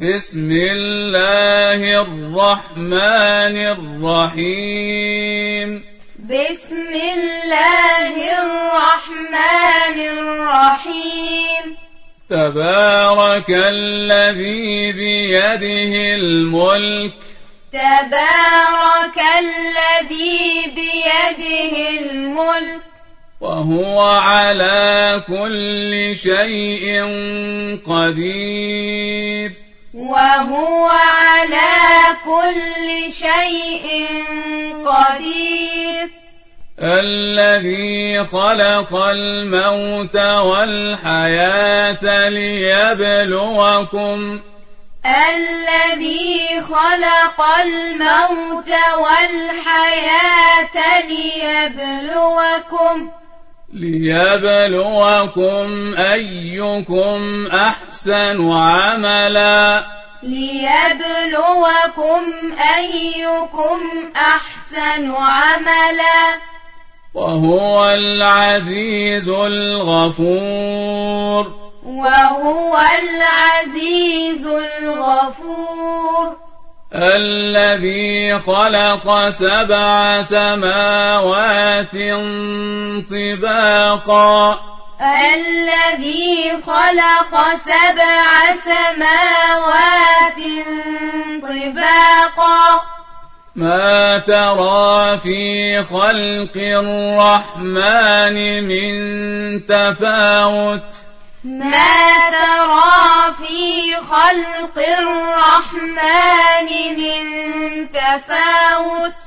بسم الله الرحمن الرحيم بسم الله الرحمن الرحيم تبارك الذي بيده الملك تبارك الذي بيده الملك وهو على كل شيء قدير وهو على كل شيء قدير الذي خلق الموت والحياة ليبلوكم الذي خلق الموت والحياة ليبلوكم ليبلوكم أيكم أحسن عملا ليبلوكم أيكم أحسن عملا وهو العزيز الغفور وهو العزيز الغفور الذي خلق سبع سماوات طباقا. الذي خلق سبع سماوات طباقا. ما ترى في خلق الرحمن من تفاوت. ما ترى ما ترى في خلق الرحمن من تفاوت.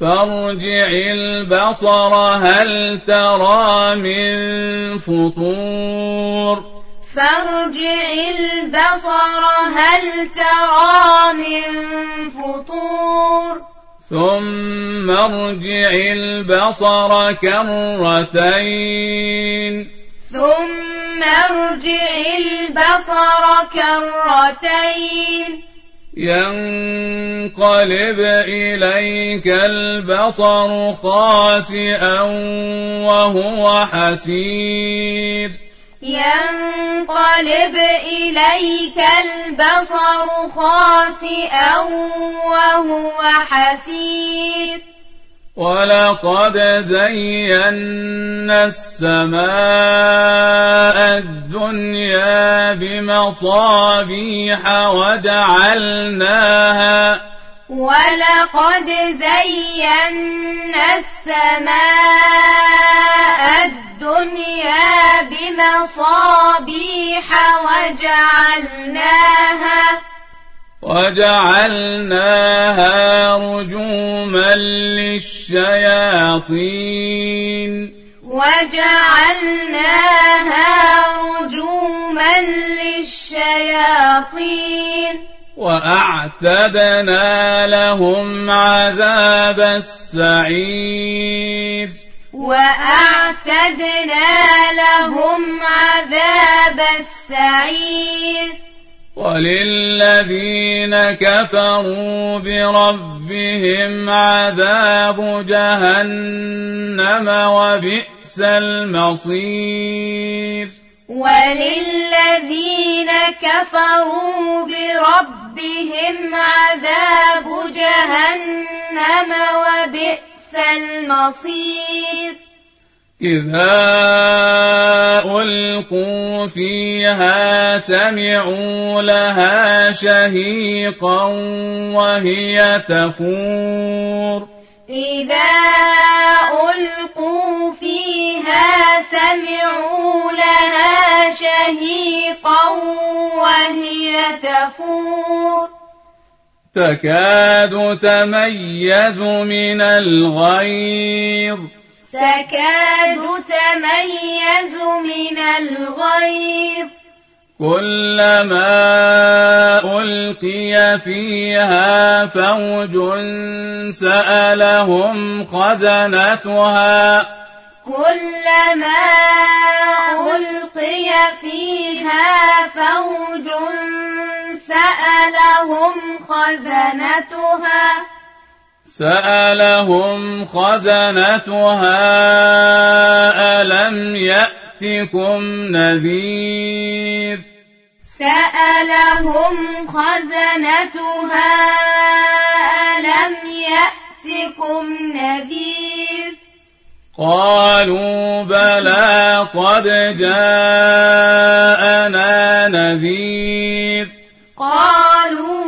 فارجع البصر هل ترى من فطور؟ فارجع البصر هل ترى من فطور؟ ثم ارجع البصر كرتين. ثم مرجع البصر كرتين. ينقلب إليك البصر خاسئا وهو حسير. ينقلب إليك البصر خاسئا وهو حسير. وَلَقَدْ زَيَّنَّا السَّمَاءَ الدُّنْيَا بِمَصَابِيحَ وَجَعَلْنَاهَا وَلَقَدْ زَيَّنَّا السَّمَاءَ الدُّنْيَا بِمَصَابِيحَ وَجَعَلْنَاهَا وجعلناها رجوما للشياطين. وجعلناها رجوما للشياطين. وأعتدنا لهم عذاب السعير. وأعتدنا لهم عذاب السعير. وللذين كفروا بربهم عذاب جهنم وبئس المصير. وللذين كفروا بربهم عذاب جهنم وبئس المصير. إذا ألقوا فيها سمعوا لها شهيقا وهي تفور إذا ألقوا فيها سمعوا لها شهيقا وهي تفور تكاد تميز من الغيظ تكاد تميز من الغيظ. كلما ألقي فيها فوج سألهم خزنتها. كلما ألقي فيها فوج سألهم خزنتها. سألهم خزنتها ألم يأتكم نذير؟ سألهم خزنتها ألم يأتكم نذير؟ قالوا بلى قد جاءنا نذير. قالوا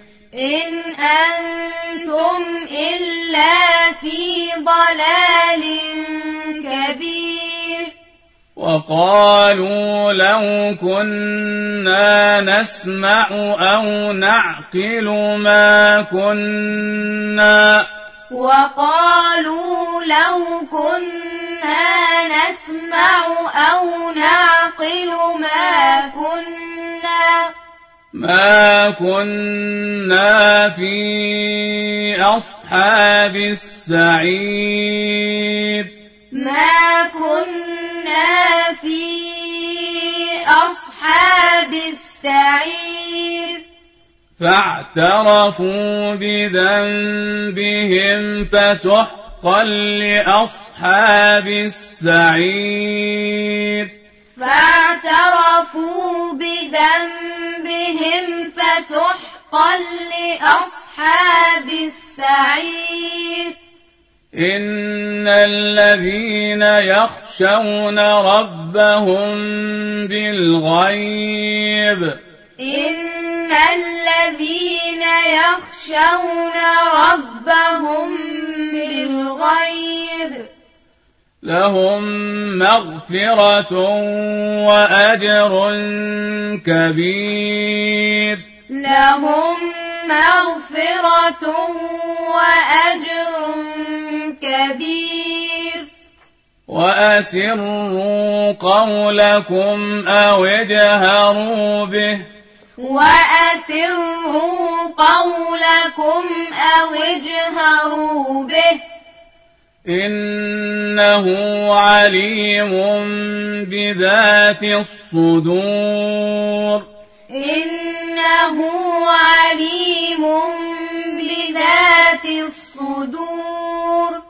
إن أنتم إلا في ضلال كبير وقالوا لو كنا نسمع أو نعقل ما كنا وقالوا لو كنا نسمع أو نعقل ما كنا ما كنا في أصحاب السعير ما كنا في أصحاب السعير فاعترفوا بذنبهم فسحقا لأصحاب السعير فاعترفوا بذنبهم فسحقا لأصحاب السعير. إن الذين يخشون ربهم بالغيب. إن الذين يخشون ربهم بالغيب. لهم مغفرة وأجر كبير لهم مغفرة وأجر كبير وأسروا قولكم أو اجهروا به وأسروا قولكم أو اجهروا به إنه عليم بذات الصدور إنه عليم بذات الصدور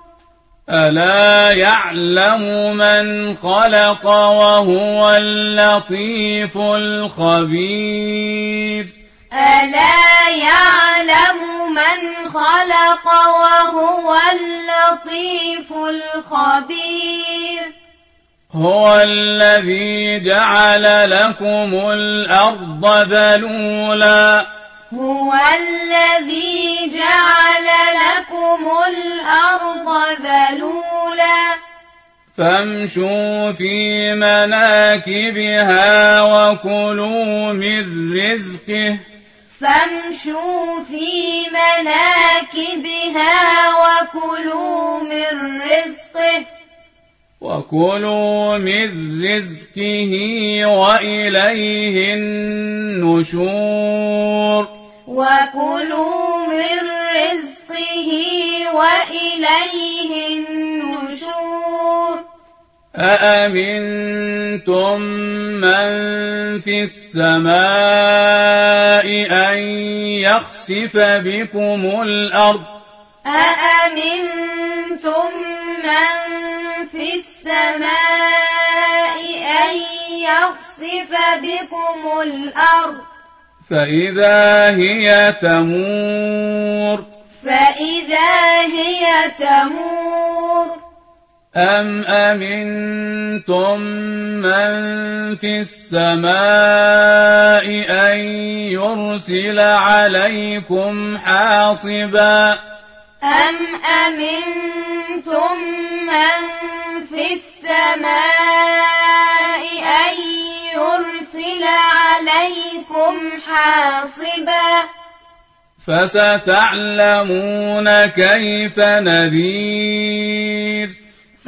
ألا يعلم من خلق وهو اللطيف الخبير ألا يعلم من خلق وهو اللطيف الخبير. هو الذي جعل لكم الأرض ذلولا. هو الذي جعل لكم الأرض ذلولا. فامشوا في مناكبها وكلوا من رزقه. فامشوا في مناكبها وكلوا من رزقه وكلوا من رزقه وإليه النشور وكلوا من رزقه وإليه النشور أأمنتم من في السماء أن يخسف بكم الأرض؟ أأمنتم من في السماء أن يخسف بكم الأرض؟ فإذا هي تمور فإذا هي تمور أَمْ أَمِنْتُمْ مَنْ فِي السَّمَاءِ أَنْ يُرْسِلَ عَلَيْكُمْ حَاصِبًا أَمْ أَمِنْتُمْ مَنْ فِي السَّمَاءِ أَنْ يُرْسِلَ عَلَيْكُمْ حَاصِبًا فَسَتَعْلَمُونَ كَيْفَ نَذِيرٌ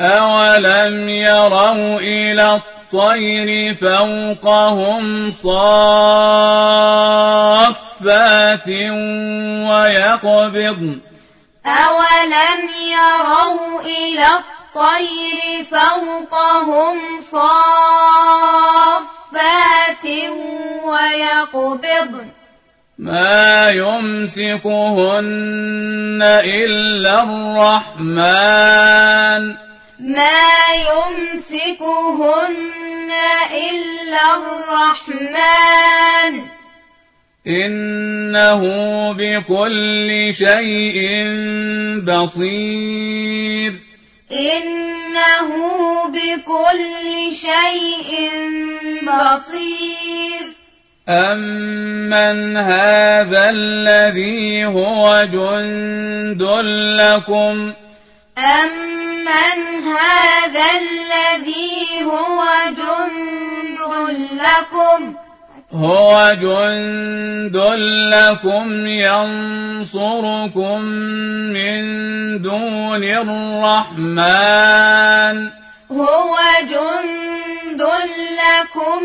أَوَلَمْ يَرَوْا إِلَى الطَّيْرِ فَوْقَهُمْ صَافَّاتٍ وَيَقْبِضْنَ أَوَلَمْ يَرَوْا إِلَى الطَّيْرِ فَوْقَهُمْ صَافَّاتٍ وَيَقْبِضْنَ ما يمسكهن إلا الرحمن ما يمسكهن إلا الرحمن ما يمسكهن إلا الرحمن. إنه بكل شيء بصير. إنه بكل شيء بصير. أَمَّنْ هَذَا الَّذِي هُوَ جُندٌ لَكُمْ؟ أَمَّنْ من هذا الذي هو جند لكم؟ هو جند لكم ينصركم من دون الرحمن. هو جند لكم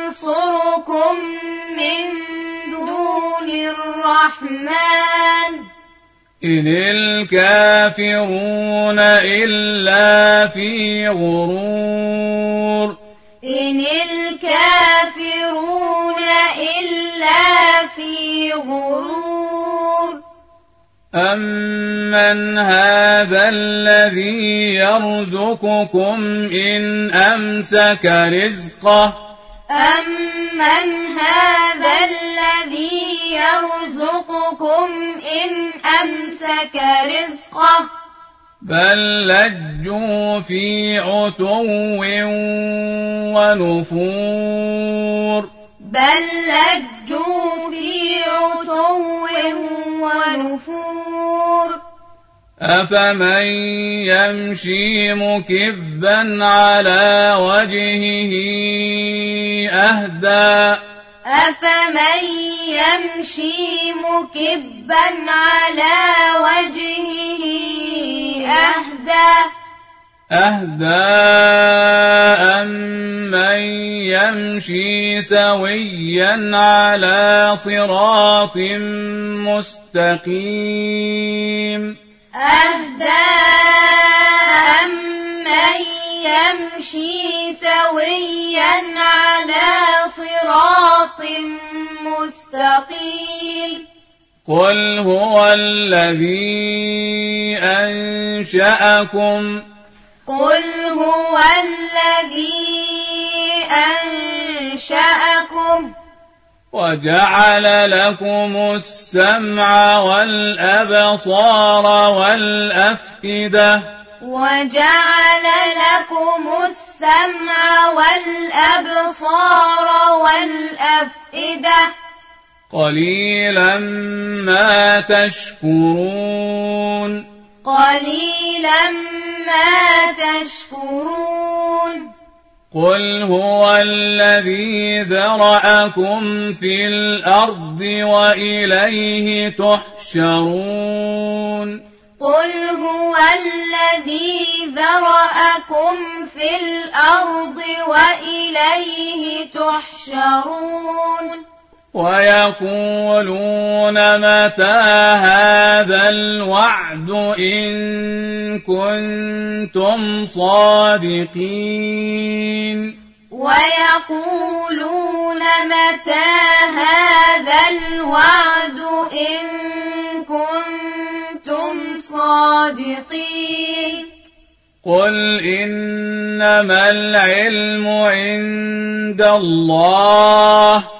ينصركم من دون الرحمن. إن الكافرون إلا في غرور إن الكافرون إلا في غرور أمن هذا الذي يرزقكم إن أمسك رزقه أمن هذا يرزقكم إن أمسك رزقه بل لجوا في عتو ونفور بل لجوا في عتو ونفور أفمن يمشي مكبا على وجهه أهدى أفمن يمشي مكبا على وجهه أهدى أهدى أمن يمشي سويا على صراط مستقيم أهدى أمن يمشي سويا على صراط قل هو الذي أنشأكم قل هو الذي أنشأكم. وجعل لكم السمع والأبصار والأفئدة وجعل لكم السمع والأبصار والأفئدة قليلا ما تشكرون قليلا ما تشكرون قل هو الذي ذرأكم في الأرض وإليه تحشرون قل هو الذي ذرأكم في الأرض وإليه تحشرون ويقولون متى هذا الوعد إن كنتم صادقين ويقولون متى هذا الوعد إن كنتم صادقين قل إنما العلم عند الله قل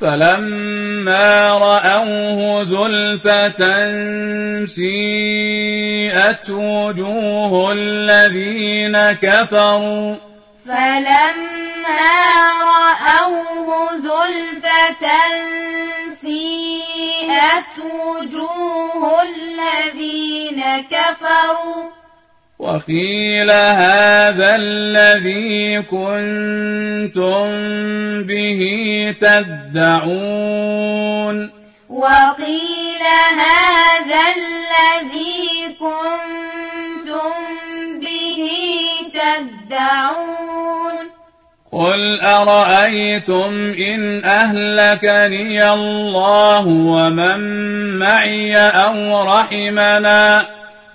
فلما رأوه زلفة سيئت وجوه الذين كفروا فلما رأوه زلفة سيئت وجوه الذين كفروا وقيل هذا الذي كنتم به تدعون. وقيل هذا الذي كنتم به تدعون. قل أرأيتم إن أهلكني الله ومن معي أو رحمنا؟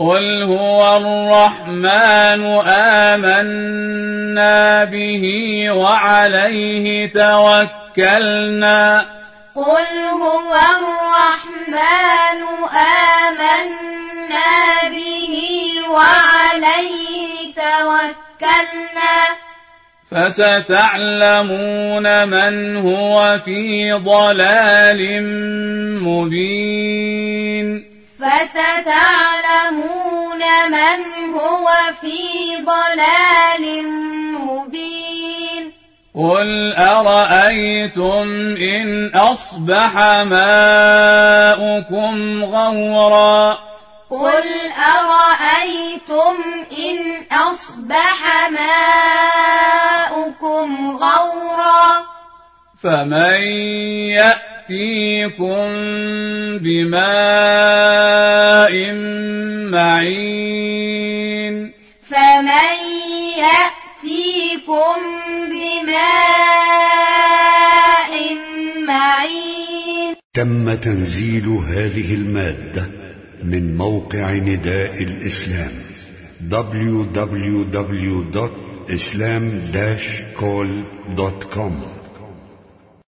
قل هو الرحمن آمنا به وعليه توكلنا قل هو الرحمن آمنا به وعليه توكلنا فستعلمون من هو في ضلال مبين فستعلمون من هو في ضلال مبين. قل أرأيتم إن أصبح ماؤكم غورا؟ قل أرأيتم إن أصبح ماؤكم غورا؟ فمن يأتيكم بماء معين. فمن يأتيكم بماء معين. تم تنزيل هذه المادة من موقع نداء الإسلام www.islam-call.com